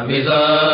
अभिसो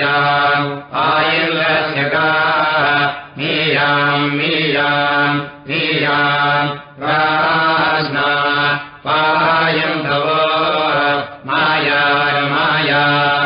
याम् आयुर्वश्यका मेयाम् मेयाम् मेयाम् प्रास्ना पायम् भव माया माया।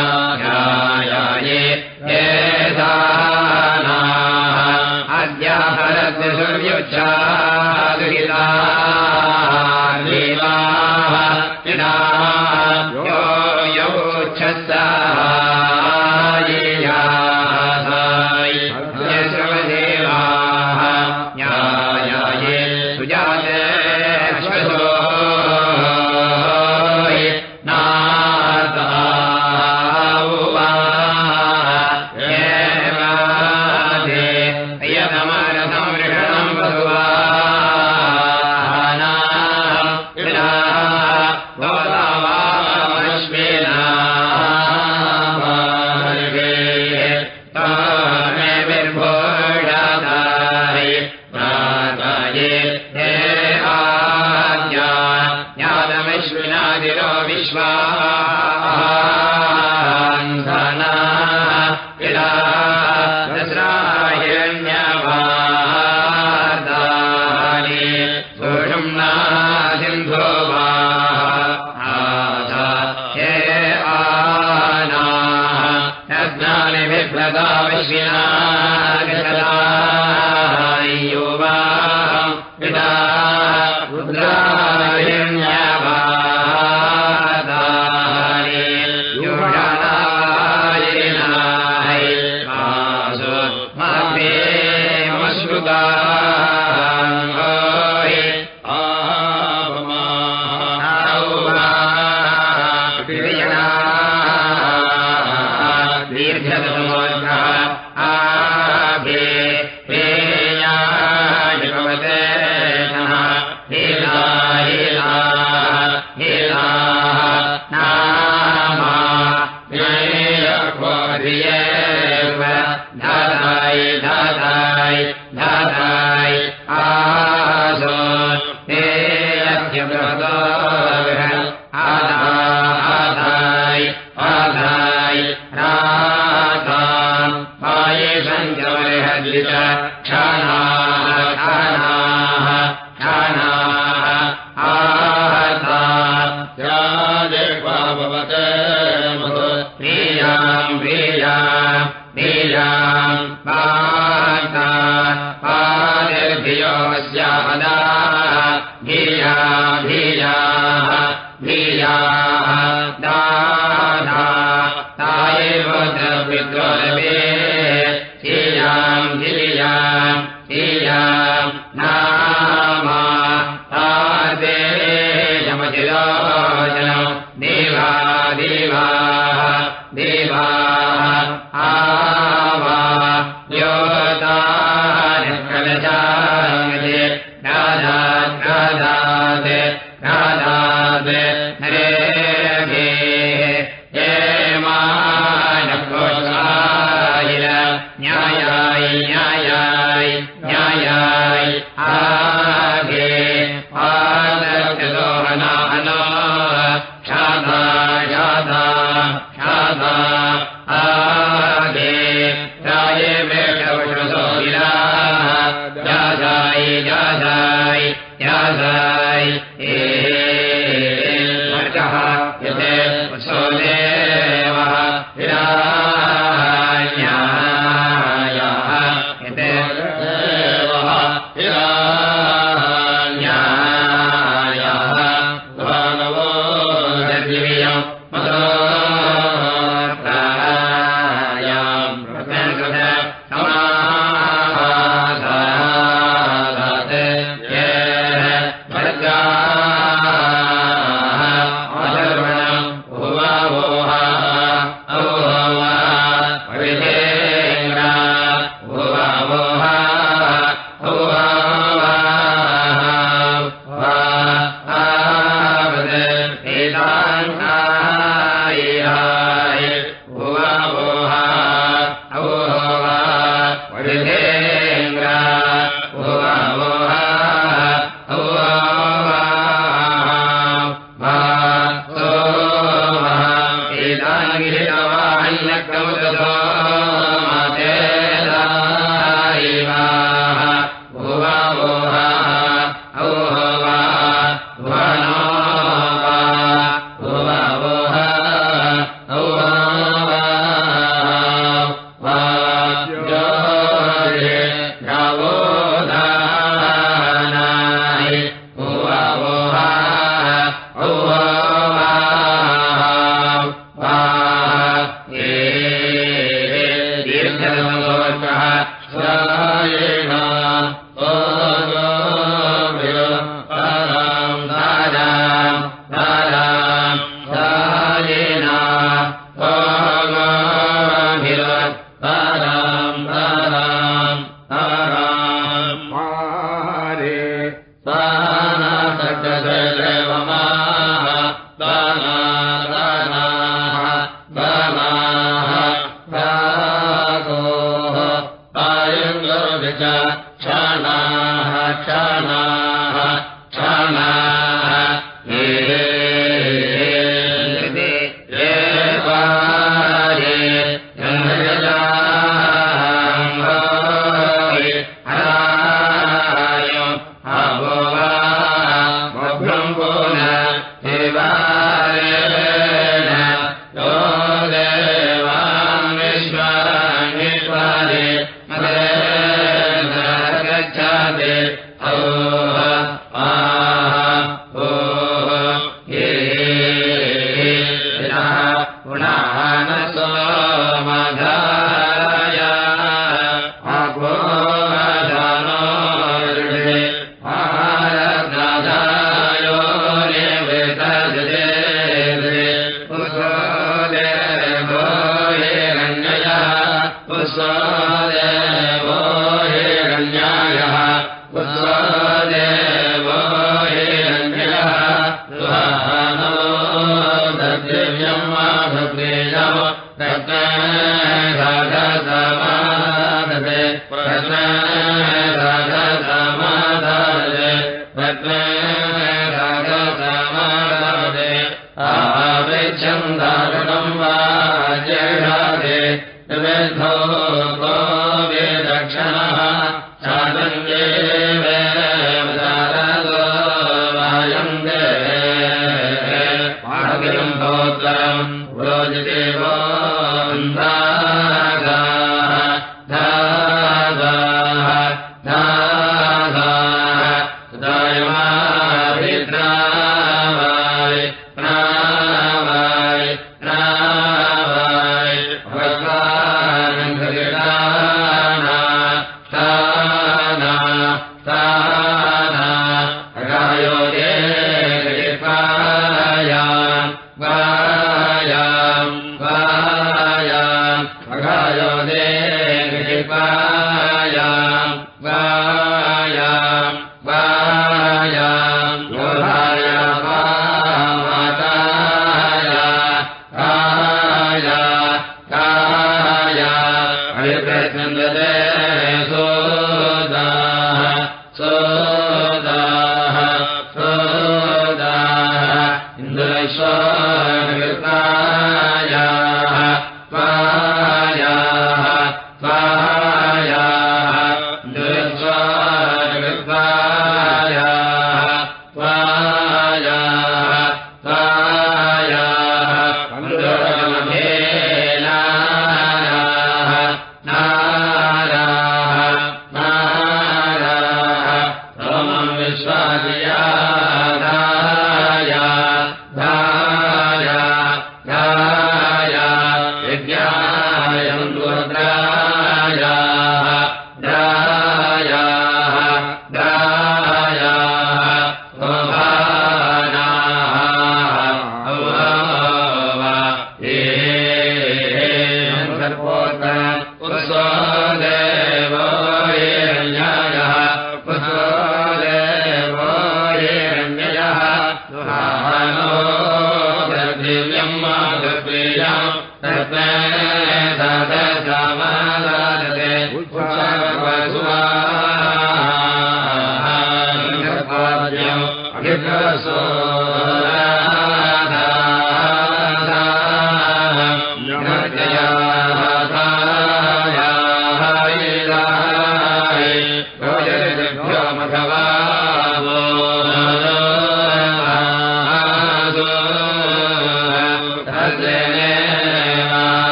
प्रदावश्यनागरायो भ्यस्यादािया धिया धिया दा न्याय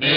ಮೇ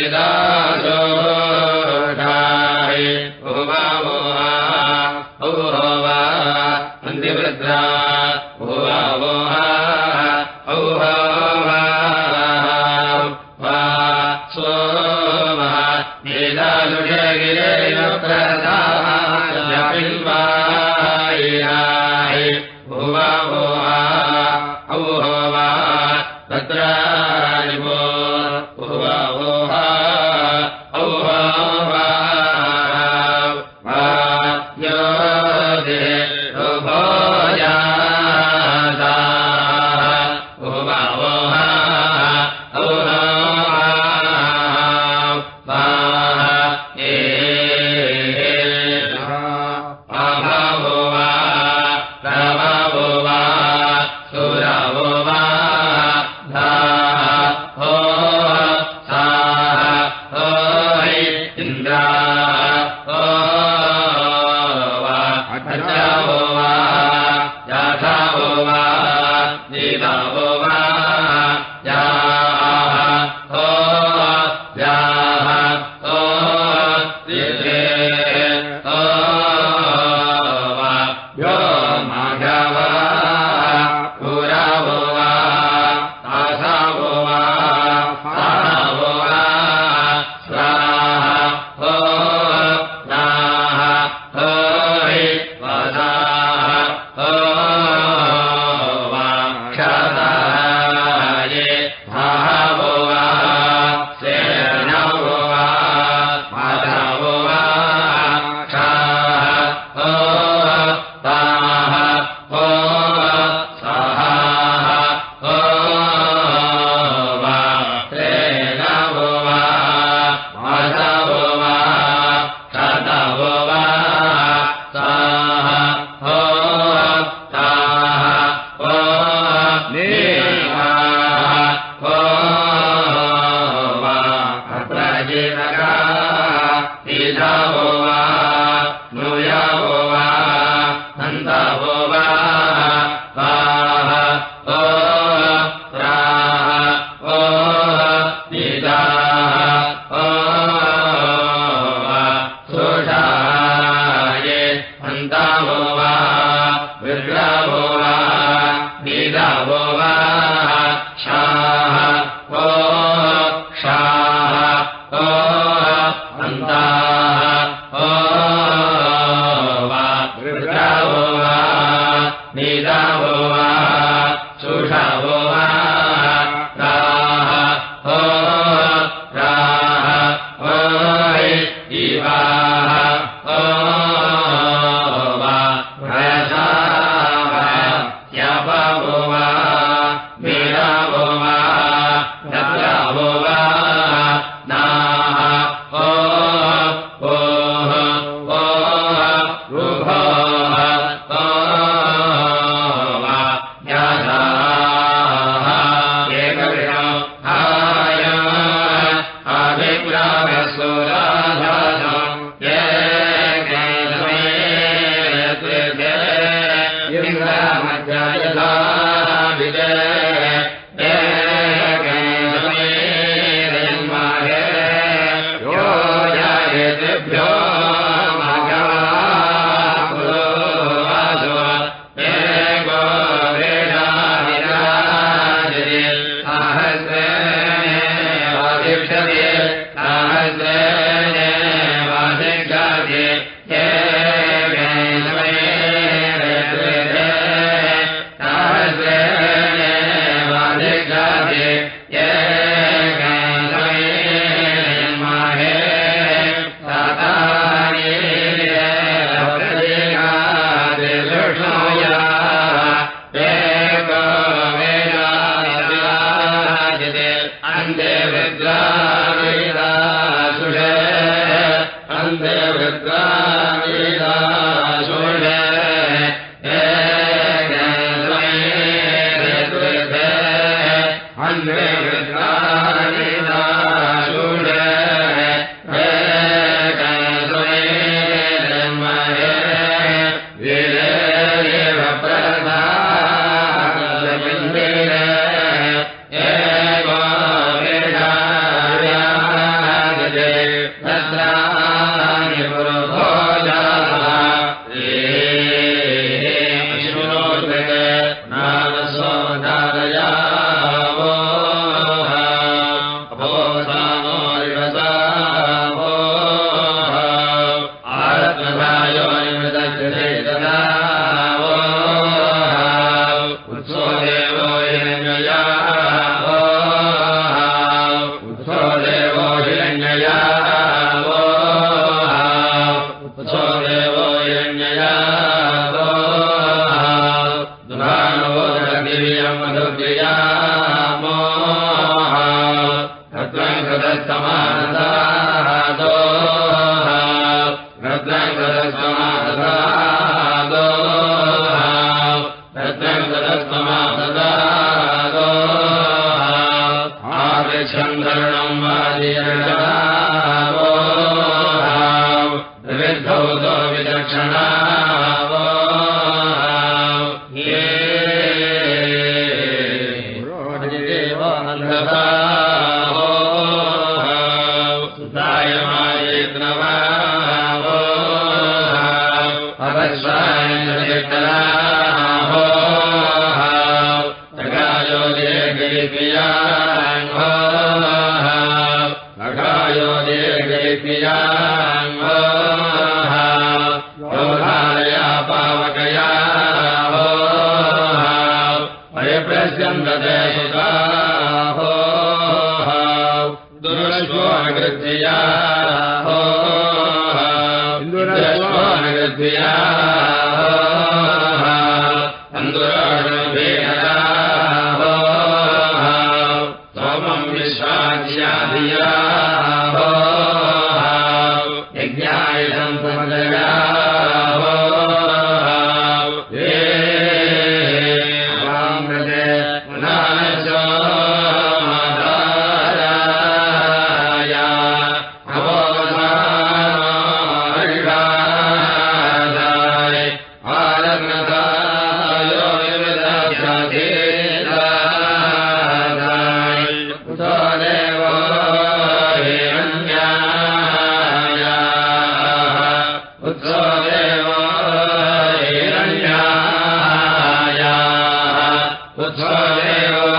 वा